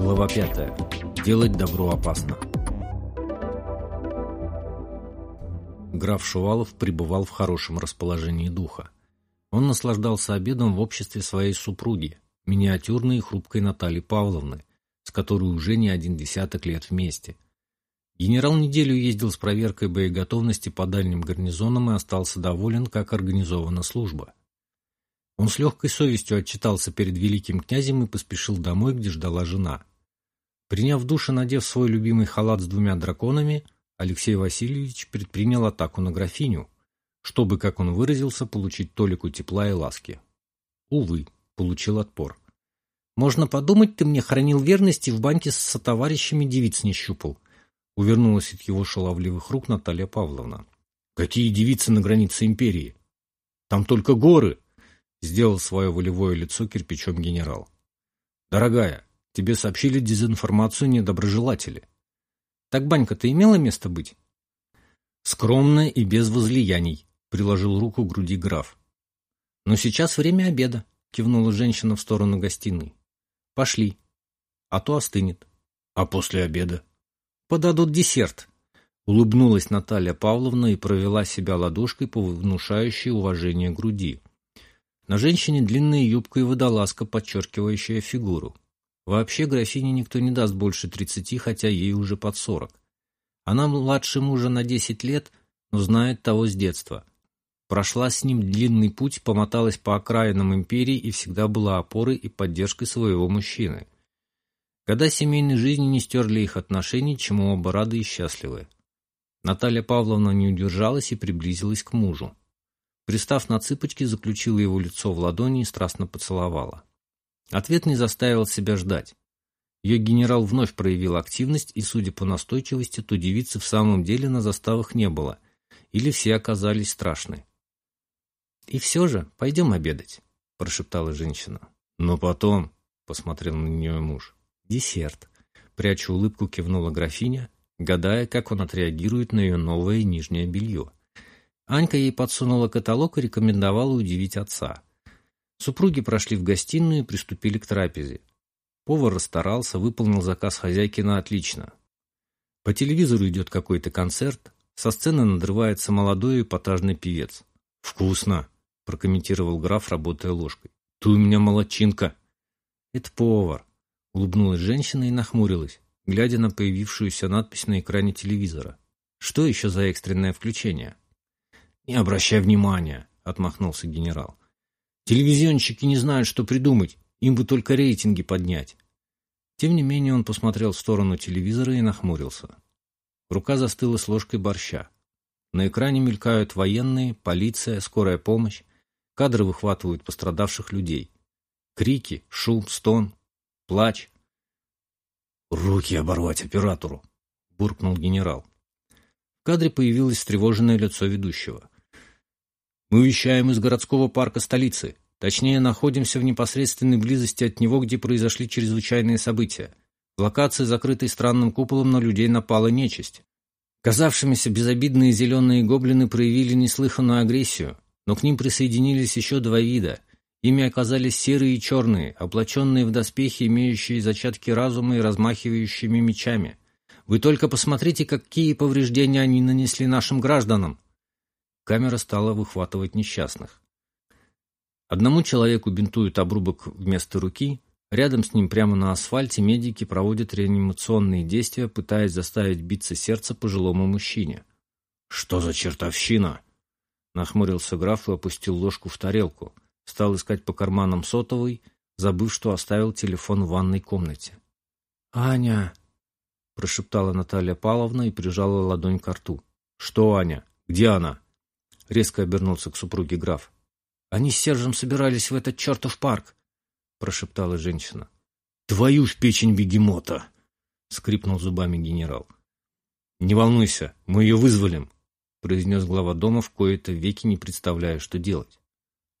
Глава 5. Делать добро опасно. Граф Шувалов пребывал в хорошем расположении духа. Он наслаждался обедом в обществе своей супруги, миниатюрной и хрупкой Натальи Павловны, с которой уже не один десяток лет вместе. Генерал неделю ездил с проверкой боеготовности по дальним гарнизонам и остался доволен, как организована служба. Он с легкой совестью отчитался перед великим князем и поспешил домой, где ждала жена. Приняв душ и надев свой любимый халат с двумя драконами, Алексей Васильевич предпринял атаку на графиню, чтобы, как он выразился, получить толику тепла и ласки. Увы, получил отпор. «Можно подумать, ты мне хранил верности в банке с сотоварищами девиц не щупал», увернулась от его шаловливых рук Наталья Павловна. «Какие девицы на границе империи? Там только горы!» Сделал свое волевое лицо кирпичом генерал. «Дорогая, тебе сообщили дезинформацию недоброжелатели. Так банька-то имела место быть?» «Скромно и без возлияний», — приложил руку к груди граф. «Но сейчас время обеда», — кивнула женщина в сторону гостиной. «Пошли, а то остынет». «А после обеда?» «Подадут десерт», — улыбнулась Наталья Павловна и провела себя ладошкой по внушающей уважение груди. На женщине длинная юбка и водолазка, подчеркивающая фигуру. Вообще графине никто не даст больше тридцати, хотя ей уже под сорок. Она младше мужа на десять лет, но знает того с детства. Прошла с ним длинный путь, помоталась по окраинам империи и всегда была опорой и поддержкой своего мужчины. Года семейной жизни не стерли их отношений, чему оба рады и счастливы. Наталья Павловна не удержалась и приблизилась к мужу. Пристав на цыпочки, заключила его лицо в ладони и страстно поцеловала. Ответ не заставил себя ждать. Ее генерал вновь проявил активность, и, судя по настойчивости, то девицы в самом деле на заставах не было, или все оказались страшны. «И все же, пойдем обедать», — прошептала женщина. «Но потом», — посмотрел на нее муж, — «десерт», — пряча улыбку, кивнула графиня, гадая, как он отреагирует на ее новое нижнее белье. Анька ей подсунула каталог и рекомендовала удивить отца. Супруги прошли в гостиную и приступили к трапезе. Повар расстарался, выполнил заказ хозяйки на отлично. По телевизору идет какой-то концерт, со сцены надрывается молодой эпатажный певец. «Вкусно!» – прокомментировал граф, работая ложкой. «Ты у меня молодчинка!» «Это повар!» – улыбнулась женщина и нахмурилась, глядя на появившуюся надпись на экране телевизора. «Что еще за экстренное включение?» «Не обращай внимания», — отмахнулся генерал. «Телевизионщики не знают, что придумать, им бы только рейтинги поднять». Тем не менее он посмотрел в сторону телевизора и нахмурился. Рука застыла с ложкой борща. На экране мелькают военные, полиция, скорая помощь. Кадры выхватывают пострадавших людей. Крики, шум, стон, плач. «Руки оборвать оператору!» — буркнул генерал. В кадре появилось встревоженное лицо ведущего. «Мы вещаем из городского парка столицы. Точнее, находимся в непосредственной близости от него, где произошли чрезвычайные события. В локации, закрытой странным куполом, на людей напала нечисть. Казавшимися безобидные зеленые гоблины проявили неслыханную агрессию, но к ним присоединились еще два вида. Ими оказались серые и черные, облаченные в доспехи, имеющие зачатки разума и размахивающими мечами. Вы только посмотрите, какие повреждения они нанесли нашим гражданам. Камера стала выхватывать несчастных. Одному человеку бинтуют обрубок вместо руки, рядом с ним прямо на асфальте медики проводят реанимационные действия, пытаясь заставить биться сердце пожилому мужчине. «Что за чертовщина?» Нахмурился граф и опустил ложку в тарелку. Стал искать по карманам сотовый, забыв, что оставил телефон в ванной комнате. «Аня!» прошептала Наталья Павловна и прижала ладонь к рту. «Что, Аня? Где она?» Резко обернулся к супруге граф. «Они с Сержем собирались в этот чертов парк», — прошептала женщина. «Твою ж печень бегемота!» — скрипнул зубами генерал. «Не волнуйся, мы ее вызволим», — произнес глава дома в кои-то веки, не представляя, что делать.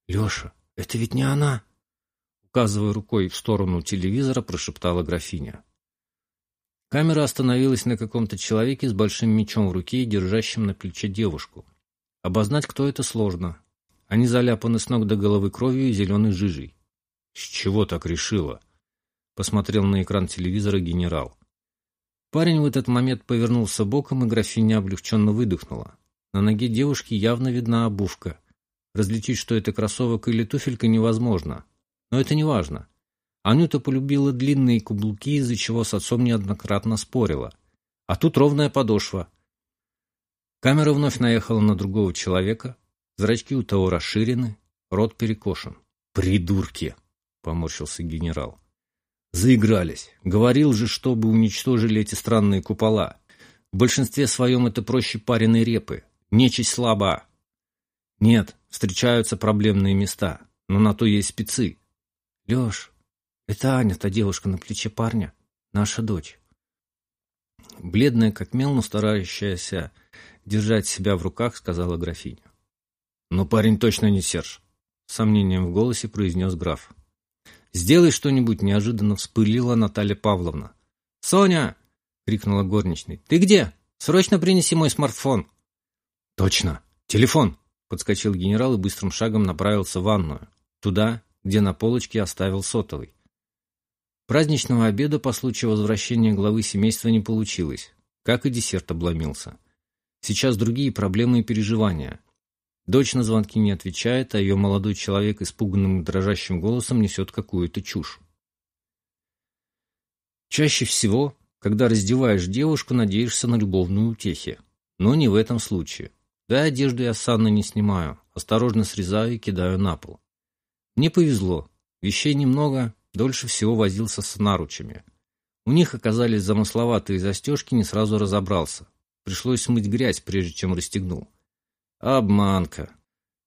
«Леша, это ведь не она!» Указывая рукой в сторону телевизора, прошептала графиня. Камера остановилась на каком-то человеке с большим мечом в руке и держащем на плече девушку. Обознать, кто это, сложно. Они заляпаны с ног до головы кровью и зеленой жижей. «С чего так решила?» посмотрел на экран телевизора генерал. Парень в этот момент повернулся боком, и графиня облегченно выдохнула. На ноге девушки явно видна обувка. Различить, что это кроссовок или туфелька, невозможно. Но это не важно. Анюта полюбила длинные каблуки, из-за чего с отцом неоднократно спорила. А тут ровная подошва. Камера вновь наехала на другого человека. Зрачки у того расширены, рот перекошен. «Придурки!» — поморщился генерал. Заигрались. Говорил же, чтобы уничтожили эти странные купола. В большинстве своем это проще пареной репы. Нечисть слаба. Нет, встречаются проблемные места, но на то есть спецы. Леш, это Аня, та девушка на плече парня, наша дочь. Бледная, как мел, но старающаяся держать себя в руках, сказала графиня. Но парень точно не Серж, сомнением в голосе произнес граф. «Сделай что-нибудь!» — неожиданно вспылила Наталья Павловна. «Соня!» — крикнула горничной. «Ты где? Срочно принеси мой смартфон!» «Точно! Телефон!» — подскочил генерал и быстрым шагом направился в ванную. Туда, где на полочке оставил сотовый. Праздничного обеда по случаю возвращения главы семейства не получилось, как и десерт обломился. Сейчас другие проблемы и переживания. Дочь на звонки не отвечает, а ее молодой человек испуганным дрожащим голосом несет какую-то чушь. Чаще всего, когда раздеваешь девушку, надеешься на любовную утехи. Но не в этом случае. Да, одежду я с не снимаю, осторожно срезаю и кидаю на пол. Мне повезло. Вещей немного, дольше всего возился с наручами. У них оказались замысловатые застежки, не сразу разобрался. Пришлось смыть грязь, прежде чем расстегнул. Обманка.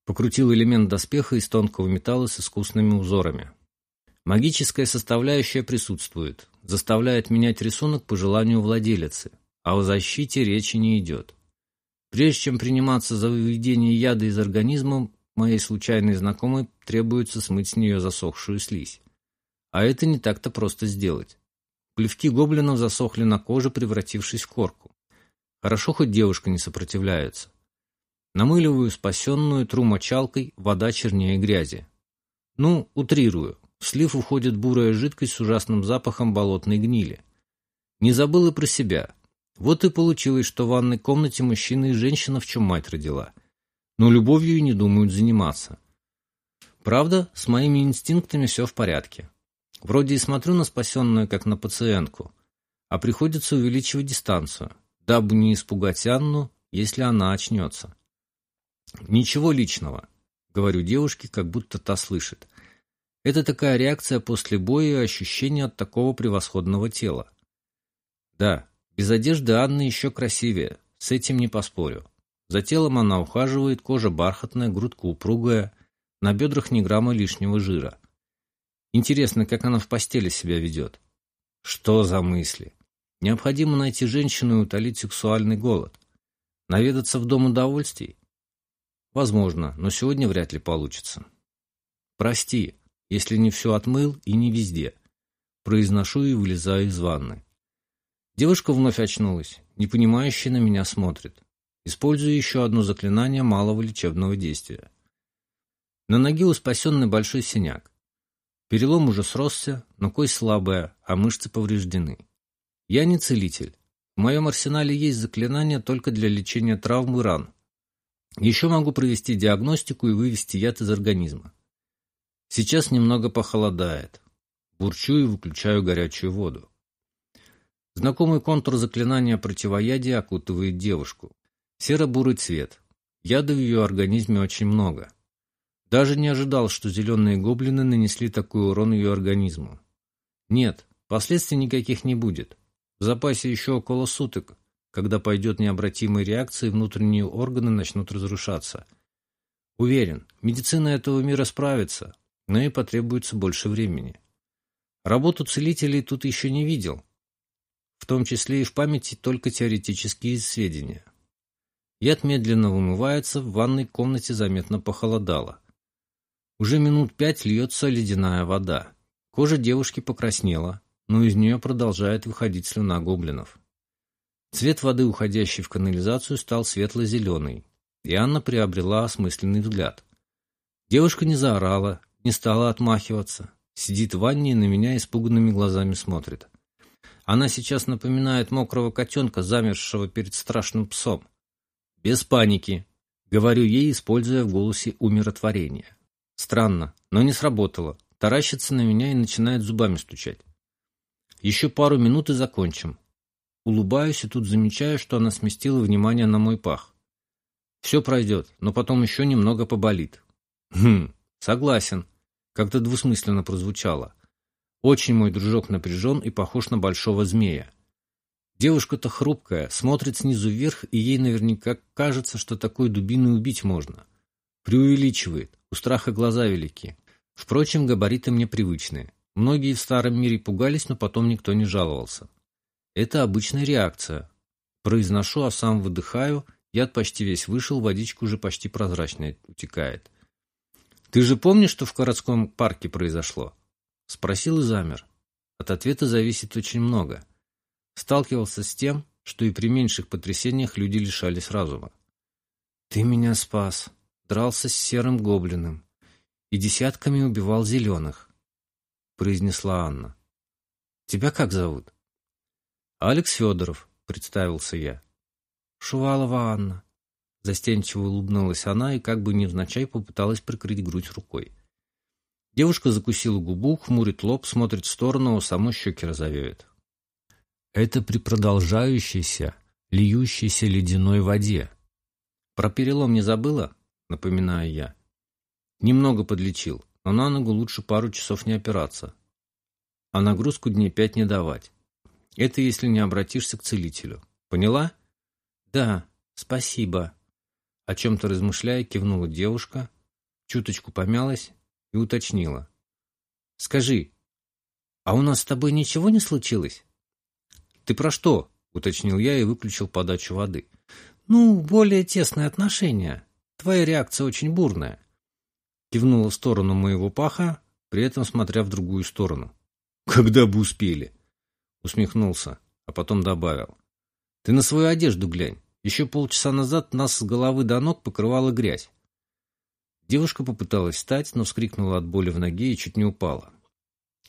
Покрутил элемент доспеха из тонкого металла с искусными узорами. Магическая составляющая присутствует, заставляет менять рисунок по желанию владелицы, а о защите речи не идет. Прежде чем приниматься за выведение яда из организма, моей случайной знакомой требуется смыть с нее засохшую слизь. А это не так-то просто сделать. Плевки гоблинов засохли на коже, превратившись в корку. Хорошо, хоть девушка не сопротивляется. Намыливаю спасенную тру мочалкой, вода чернее грязи. Ну, утрирую. В слив уходит бурая жидкость с ужасным запахом болотной гнили. Не забыл и про себя. Вот и получилось, что в ванной комнате мужчина и женщина, в чем мать родила. Но любовью и не думают заниматься. Правда, с моими инстинктами все в порядке. Вроде и смотрю на спасенную, как на пациентку, а приходится увеличивать дистанцию, дабы не испугать Анну, если она очнется. «Ничего личного», — говорю девушке, как будто та слышит. Это такая реакция после боя и ощущение от такого превосходного тела. Да, без одежды Анна еще красивее, с этим не поспорю. За телом она ухаживает, кожа бархатная, грудка упругая, на бедрах ни грамма лишнего жира. Интересно, как она в постели себя ведет. Что за мысли? Необходимо найти женщину и утолить сексуальный голод. Наведаться в дом удовольствий? Возможно, но сегодня вряд ли получится. Прости, если не все отмыл и не везде. Произношу и вылезаю из ванны. Девушка вновь очнулась, непонимающе на меня смотрит. Использую еще одно заклинание малого лечебного действия. На ноге у спасенной большой синяк. Перелом уже сросся, но кость слабая, а мышцы повреждены. Я не целитель. В моем арсенале есть заклинания только для лечения травм и ран, еще могу провести диагностику и вывести яд из организма. Сейчас немного похолодает. Бурчу и выключаю горячую воду. Знакомый контур заклинания противоядия окутывает девушку. Серо-бурый цвет. Яда в ее организме очень много. Даже не ожидал, что зеленые гоблины нанесли такой урон ее организму. Нет, последствий никаких не будет. В запасе еще около суток, когда пойдет необратимая реакция внутренние органы начнут разрушаться. Уверен, медицина этого мира справится, но и потребуется больше времени. Работу целителей тут еще не видел, в том числе и в памяти только теоретические сведения. Яд медленно вымывается, в ванной комнате заметно похолодало. Уже минут пять льется ледяная вода. Кожа девушки покраснела, но из нее продолжает выходить слюна гоблинов. Цвет воды, уходящей в канализацию, стал светло-зеленый, и Анна приобрела осмысленный взгляд. Девушка не заорала, не стала отмахиваться, Сидит в ванне и на меня испуганными глазами смотрит. Она сейчас напоминает мокрого котенка, замерзшего перед страшным псом. Без паники, говорю ей, используя в голосе умиротворение. Странно, но не сработало. Таращится на меня и начинает зубами стучать. Еще пару минут и закончим. Улыбаюсь и тут замечаю, что она сместила внимание на мой пах. Все пройдет, но потом еще немного поболит. Хм, согласен. Как-то двусмысленно прозвучало. Очень мой дружок напряжен и похож на большого змея. Девушка-то хрупкая, смотрит снизу вверх, и ей наверняка кажется, что такой дубиной убить можно. Преувеличивает, у страха глаза велики. Впрочем, габариты мне привычные. Многие в старом мире пугались, но потом никто не жаловался. Это обычная реакция. Произношу, а сам выдыхаю, яд почти весь вышел, водичка уже почти прозрачная утекает. «Ты же помнишь, что в городском парке произошло?» Спросил и замер. От ответа зависит очень много. Сталкивался с тем, что и при меньших потрясениях люди лишались разума. «Ты меня спас», дрался с серым гоблином и десятками убивал зеленых», — произнесла Анна. «Тебя как зовут?» «Алекс Федоров», — представился я. «Шувалова Анна». Застенчиво улыбнулась она и как бы невзначай попыталась прикрыть грудь рукой. Девушка закусила губу, хмурит лоб, смотрит в сторону, у самой щеки розовеют. Это при продолжающейся, льющейся ледяной воде. Про перелом не забыла? Напоминаю я. Немного подлечил, но на ногу лучше пару часов не опираться. А нагрузку дней пять не давать. Это если не обратишься к целителю. Поняла? Да, спасибо. О чем-то размышляя, кивнула девушка, чуточку помялась и уточнила. «Скажи, а у нас с тобой ничего не случилось?» «Ты про что?» — уточнил я и выключил подачу воды. «Ну, более тесные отношения. Твоя реакция очень бурная». Кивнула в сторону моего паха, при этом смотря в другую сторону. «Когда бы успели?» Усмехнулся, а потом добавил. «Ты на свою одежду глянь. Еще полчаса назад нас с головы до ног покрывала грязь. Девушка попыталась встать, но вскрикнула от боли в ноге и чуть не упала.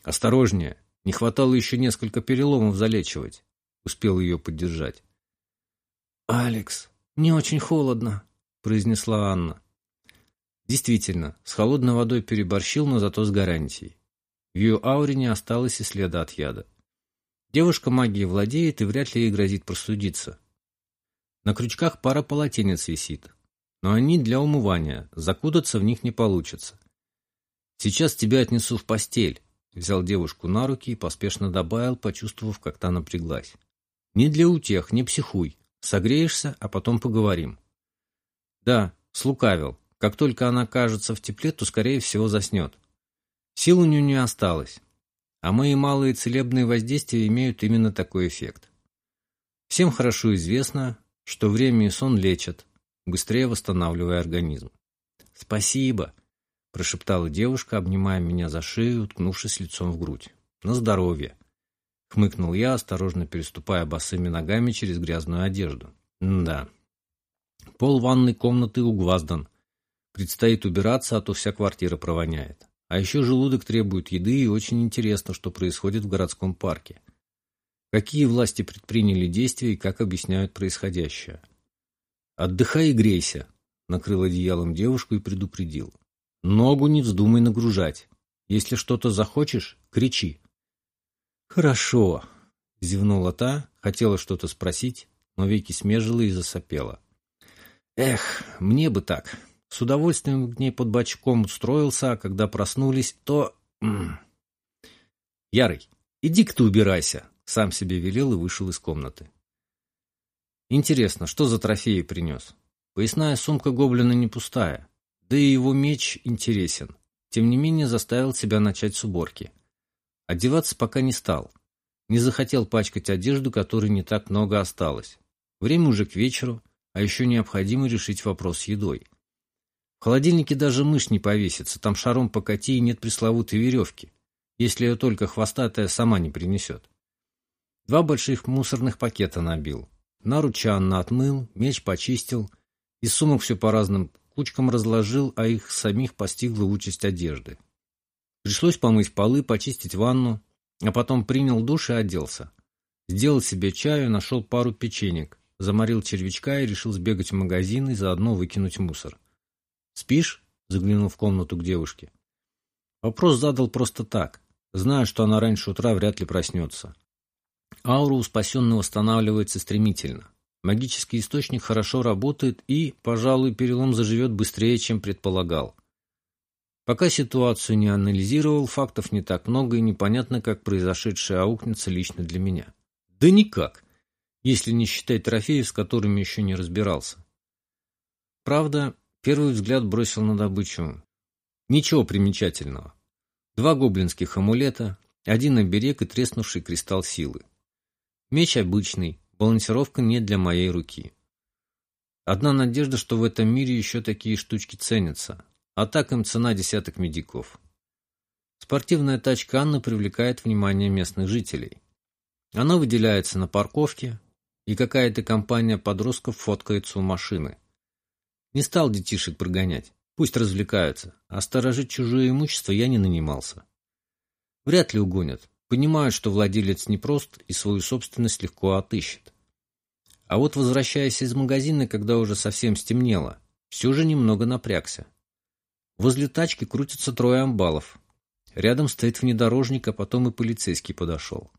«Осторожнее! Не хватало еще несколько переломов залечивать!» Успел ее поддержать. «Алекс, мне очень холодно», — произнесла Анна. Действительно, с холодной водой переборщил, но зато с гарантией. В ее ауре не осталось и следа от яда. Девушка магией владеет и вряд ли ей грозит простудиться. На крючках пара полотенец висит но они для умывания, закутаться в них не получится. «Сейчас тебя отнесу в постель», — взял девушку на руки и поспешно добавил, почувствовав, как та напряглась. «Не для утех, не психуй. Согреешься, а потом поговорим». «Да, слукавил. Как только она кажется в тепле, то, скорее всего, заснет. Сил у нее не осталось, а мои малые целебные воздействия имеют именно такой эффект. Всем хорошо известно, что время и сон лечат, быстрее восстанавливая организм. «Спасибо», – прошептала девушка, обнимая меня за шею, уткнувшись лицом в грудь. «На здоровье», – хмыкнул я, осторожно переступая босыми ногами через грязную одежду. «Да». Пол ванной комнаты угваздан. Предстоит убираться, а то вся квартира провоняет. А еще желудок требует еды, и очень интересно, что происходит в городском парке. Какие власти предприняли действия и как объясняют происходящее. «Отдыхай и грейся», — накрыл одеялом девушку и предупредил. «Ногу не вздумай нагружать. Если что-то захочешь, кричи». «Хорошо», — зевнула та, хотела что-то спросить, но веки смежила и засопела. «Эх, мне бы так. С удовольствием к ней под бочком устроился, а когда проснулись, то...» «Ярый, иди-ка ты убирайся», — сам себе велел и вышел из комнаты. Интересно, что за трофеи принес? Поясная сумка гоблина не пустая, да и его меч интересен. Тем не менее заставил себя начать с уборки. Одеваться пока не стал. Не захотел пачкать одежду, которой не так много осталось. Время уже к вечеру, а еще необходимо решить вопрос с едой. Холодильнике даже мышь не повесится, там шаром покати и нет пресловутой веревки, если ее только хвостатая сама не принесет. Два больших мусорных пакета набил. Наручи Анна отмыл, меч почистил, из сумок все по разным кучкам разложил, а их самих постигла участь одежды. Пришлось помыть полы, почистить ванну, а потом принял душ и оделся. Сделал себе чаю, нашел пару печенек, заморил червячка и решил сбегать в магазин и заодно выкинуть мусор. «Спишь?» — заглянул в комнату к девушке. Вопрос задал просто так, зная, что она раньше утра вряд ли проснется. Аура у спасенного восстанавливается стремительно. Магический источник хорошо работает и, пожалуй, перелом заживет быстрее, чем предполагал. Пока ситуацию не анализировал, фактов не так много и непонятно, как произошедшее аукнется лично для меня. Да никак, если не считать трофеев, с которыми еще не разбирался. Правда, первый взгляд бросил на добычу. Ничего примечательного. Два гоблинских амулета, один оберег и треснувший кристалл силы. Меч обычный, балансировка не для моей руки. Одна надежда, что в этом мире еще такие штучки ценятся, а так им цена десяток медиков. Спортивная тачка Анны привлекает внимание местных жителей. Она выделяется на парковке, и какая-то компания подростков фоткается у машины. Не стал детишек прогонять, пусть развлекаются, а сторожить чужое имущество я не нанимался. Вряд ли угонят, понимают, что владелец непрост и свою собственность легко отыщет. А вот возвращаясь из магазина, когда уже совсем стемнело, все же немного напрягся. Возле тачки крутятся трое амбалов. Рядом стоит внедорожник, а потом и полицейский подошел.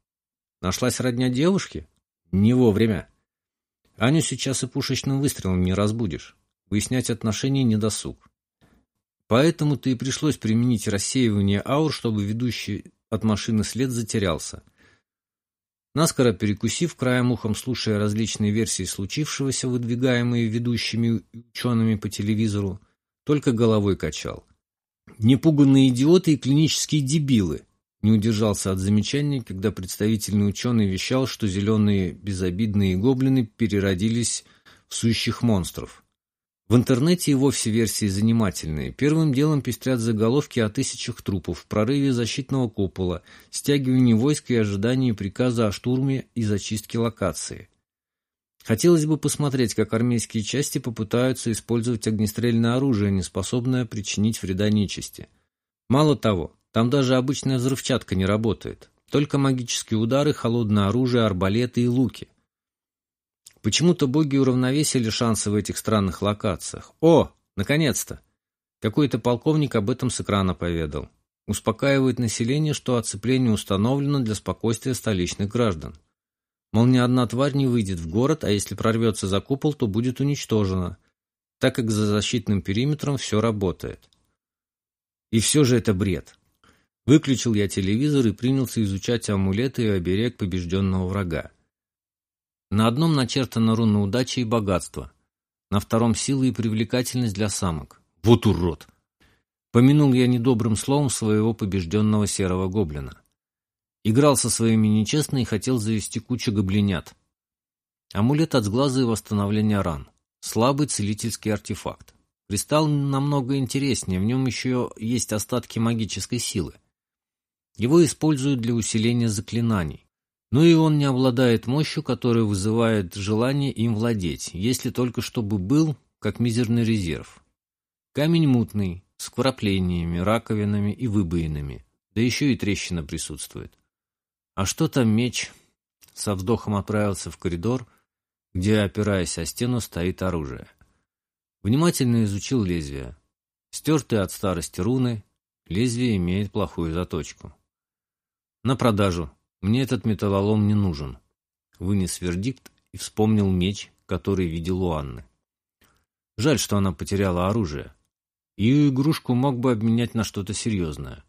Нашлась родня девушки? Не вовремя. Аню сейчас и пушечным выстрелом не разбудишь. Выяснять отношения не досуг. Поэтому-то и пришлось применить рассеивание аур, чтобы ведущий от машины след затерялся. Наскоро перекусив, краем ухом слушая различные версии случившегося, выдвигаемые ведущими учеными по телевизору, только головой качал. Непуганные идиоты и клинические дебилы. Не удержался от замечаний, когда представительный ученый вещал, что зеленые безобидные гоблины переродились в сущих монстров. В интернете и вовсе версии занимательные. Первым делом пестрят заголовки о тысячах трупов, прорыве защитного купола, стягивании войск и ожидании приказа о штурме и зачистке локации. Хотелось бы посмотреть, как армейские части попытаются использовать огнестрельное оружие, не способное причинить вреда нечисти. Мало того, там даже обычная взрывчатка не работает. Только магические удары, холодное оружие, арбалеты и луки. Почему-то боги уравновесили шансы в этих странных локациях. О, наконец-то! Какой-то полковник об этом с экрана поведал. Успокаивает население, что оцепление установлено для спокойствия столичных граждан. Мол, ни одна тварь не выйдет в город, а если прорвется за купол, то будет уничтожена, так как за защитным периметром все работает. И все же это бред. Выключил я телевизор и принялся изучать амулеты и оберег побежденного врага. На одном начертана руна удачи и богатства, на втором — сила и привлекательность для самок. Вот урод! Помянул я недобрым словом своего побежденного серого гоблина. Играл со своими нечестно и хотел завести кучу гоблинят. Амулет от сглаза и восстановления ран. Слабый целительский артефакт. Кристалл намного интереснее, в нем еще есть остатки магической силы. Его используют для усиления заклинаний. Но и он не обладает мощью, которая вызывает желание им владеть, если только чтобы был, как мизерный резерв. Камень мутный, с вкраплениями, раковинами и выбоинами, да еще и трещина присутствует. А что там меч? Со вздохом отправился в коридор, где, опираясь о стену, стоит оружие. Внимательно изучил лезвие. Стертые от старости руны, лезвие имеет плохую заточку. На продажу, мне этот металлолом не нужен. Вынес вердикт и вспомнил меч, который видел у Анны. Жаль, что она потеряла оружие. Ее игрушку мог бы обменять на что-то серьезное.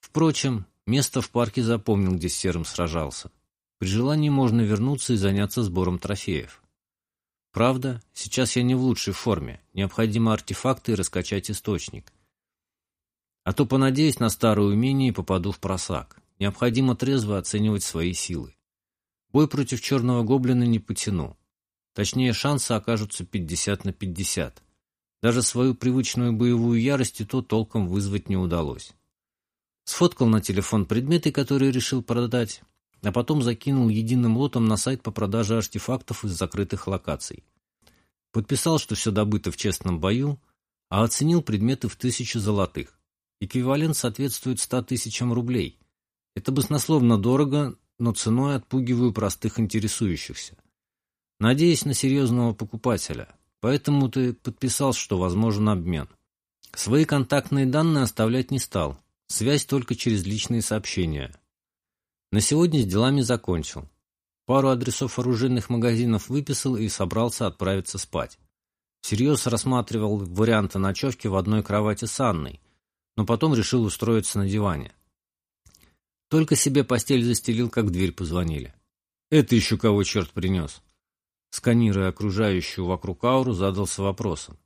Впрочем, место в парке запомнил, где с Серым сражался. При желании можно вернуться и заняться сбором трофеев. Правда, сейчас я не в лучшей форме. Необходимо артефакты и раскачать источник. А то понадеюсь на старое умение и попаду в просак. Необходимо трезво оценивать свои силы. Бой против черного гоблина не потяну. Точнее, шансы окажутся 50 на 50. Даже свою привычную боевую ярость и то толком вызвать не удалось. Сфоткал на телефон предметы, которые решил продать, а потом закинул единым лотом на сайт по продаже артефактов из закрытых локаций. Подписал, что все добыто в честном бою, а оценил предметы в тысячу золотых. Эквивалент соответствует 100 тысячам рублей. Это баснословно дорого, но ценой отпугиваю простых интересующихся. Надеюсь на серьезного покупателя, поэтому ты подписал, что возможен обмен. Свои контактные данные оставлять не стал, связь только через личные сообщения. На сегодня с делами закончил. Пару адресов оружейных магазинов выписал и собрался отправиться спать. Всерьез рассматривал варианты ночевки в одной кровати с Анной, но потом решил устроиться на диване. Только себе постель застелил, как в дверь позвонили. «Это еще кого черт принес?» Сканируя окружающую вокруг ауру, задался вопросом.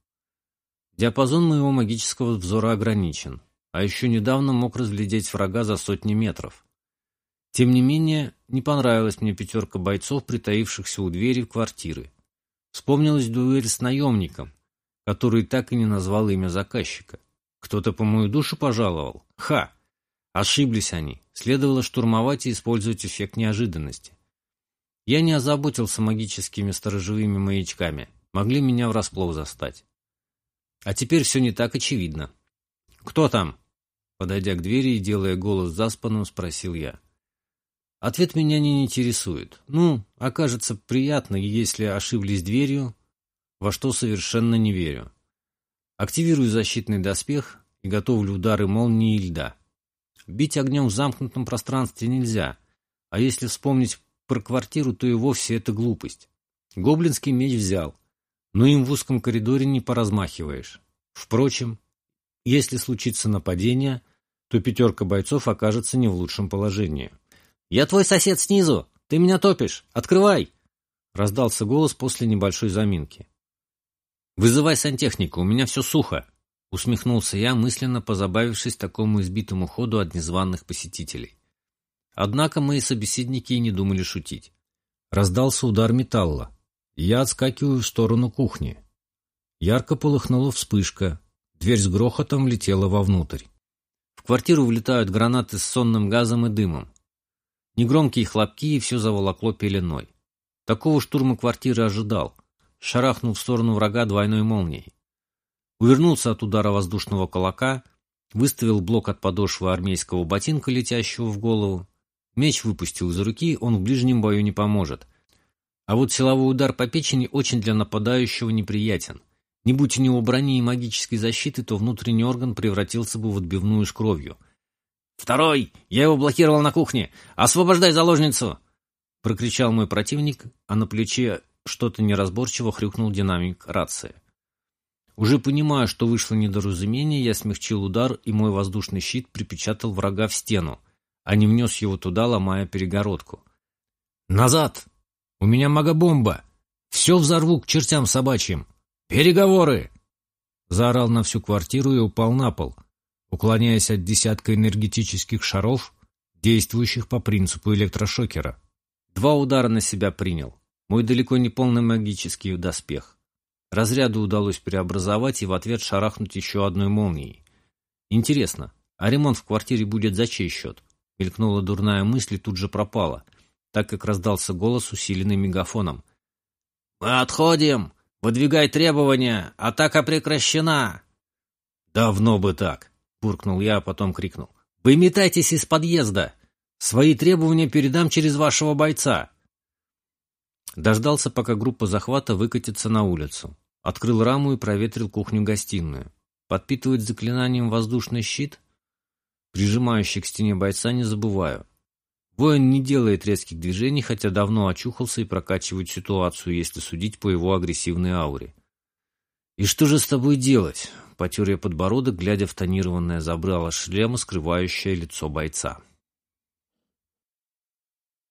Диапазон моего магического взора ограничен, а еще недавно мог разглядеть врага за сотни метров. Тем не менее, не понравилась мне пятерка бойцов, притаившихся у двери квартиры. Вспомнилась дуэль с наемником, который так и не назвал имя заказчика. Кто-то по мою душу пожаловал. Ха! Ошиблись они. Следовало штурмовать и использовать эффект неожиданности. Я не озаботился магическими сторожевыми маячками. Могли меня врасплох застать. А теперь все не так очевидно. «Кто там?» Подойдя к двери и делая голос заспанным, спросил я. Ответ меня не интересует. Ну, окажется приятно, если ошиблись дверью, во что совершенно не верю. Активирую защитный доспех и готовлю удары молнии и льда. Бить огнем в замкнутом пространстве нельзя, а если вспомнить про квартиру, то и вовсе это глупость. Гоблинский меч взял, но им в узком коридоре не поразмахиваешь. Впрочем, если случится нападение, то пятерка бойцов окажется не в лучшем положении. «Я твой сосед снизу! Ты меня топишь! Открывай!» Раздался голос после небольшой заминки. «Вызывай сантехнику, у меня все сухо!» Усмехнулся я, мысленно позабавившись такому избитому ходу от незваных посетителей. Однако мои собеседники и не думали шутить. Раздался удар металла. Я отскакиваю в сторону кухни. Ярко полыхнула вспышка. Дверь с грохотом влетела вовнутрь. В квартиру влетают гранаты с сонным газом и дымом. Негромкие хлопки, и все заволокло пеленой. Такого штурма квартиры ожидал. Шарахнул в сторону врага двойной молнией. Увернулся от удара воздушного кулака, выставил блок от подошвы армейского ботинка, летящего в голову. Меч выпустил из руки, он в ближнем бою не поможет. А вот силовой удар по печени очень для нападающего неприятен. Не будь у него брони и магической защиты, то внутренний орган превратился бы в отбивную с кровью — «Второй! Я его блокировал на кухне! Освобождай заложницу!» Прокричал мой противник, а на плече что-то неразборчиво хрюкнул динамик рации. Уже понимая, что вышло недоразумение, я смягчил удар, и мой воздушный щит припечатал врага в стену, а не внес его туда, ломая перегородку. «Назад! У меня магобомба! Все взорву к чертям собачьим! Переговоры!» Заорал на всю квартиру и упал на пол, уклоняясь от десятка энергетических шаров, действующих по принципу электрошокера. Два удара на себя принял. Мой далеко не полный магический доспех. Разряду удалось преобразовать и в ответ шарахнуть еще одной молнией. Интересно, а ремонт в квартире будет за чей счет? Мелькнула дурная мысль и тут же пропала, так как раздался голос, усиленный мегафоном. «Мы отходим! Выдвигай требования! Атака прекращена!» «Давно бы так!» буркнул я, а потом крикнул. «Вы метайтесь из подъезда! Свои требования передам через вашего бойца!» Дождался, пока группа захвата выкатится на улицу. Открыл раму и проветрил кухню-гостиную. Подпитывать заклинанием воздушный щит? Прижимающий к стене бойца не забываю. Воин не делает резких движений, хотя давно очухался и прокачивает ситуацию, если судить по его агрессивной ауре. «И что же с тобой делать?» потер я подбородок, глядя в тонированное забрало шлема, скрывающее лицо бойца.